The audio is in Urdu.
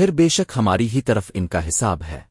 پھر بے شک ہماری ہی طرف ان کا حساب ہے۔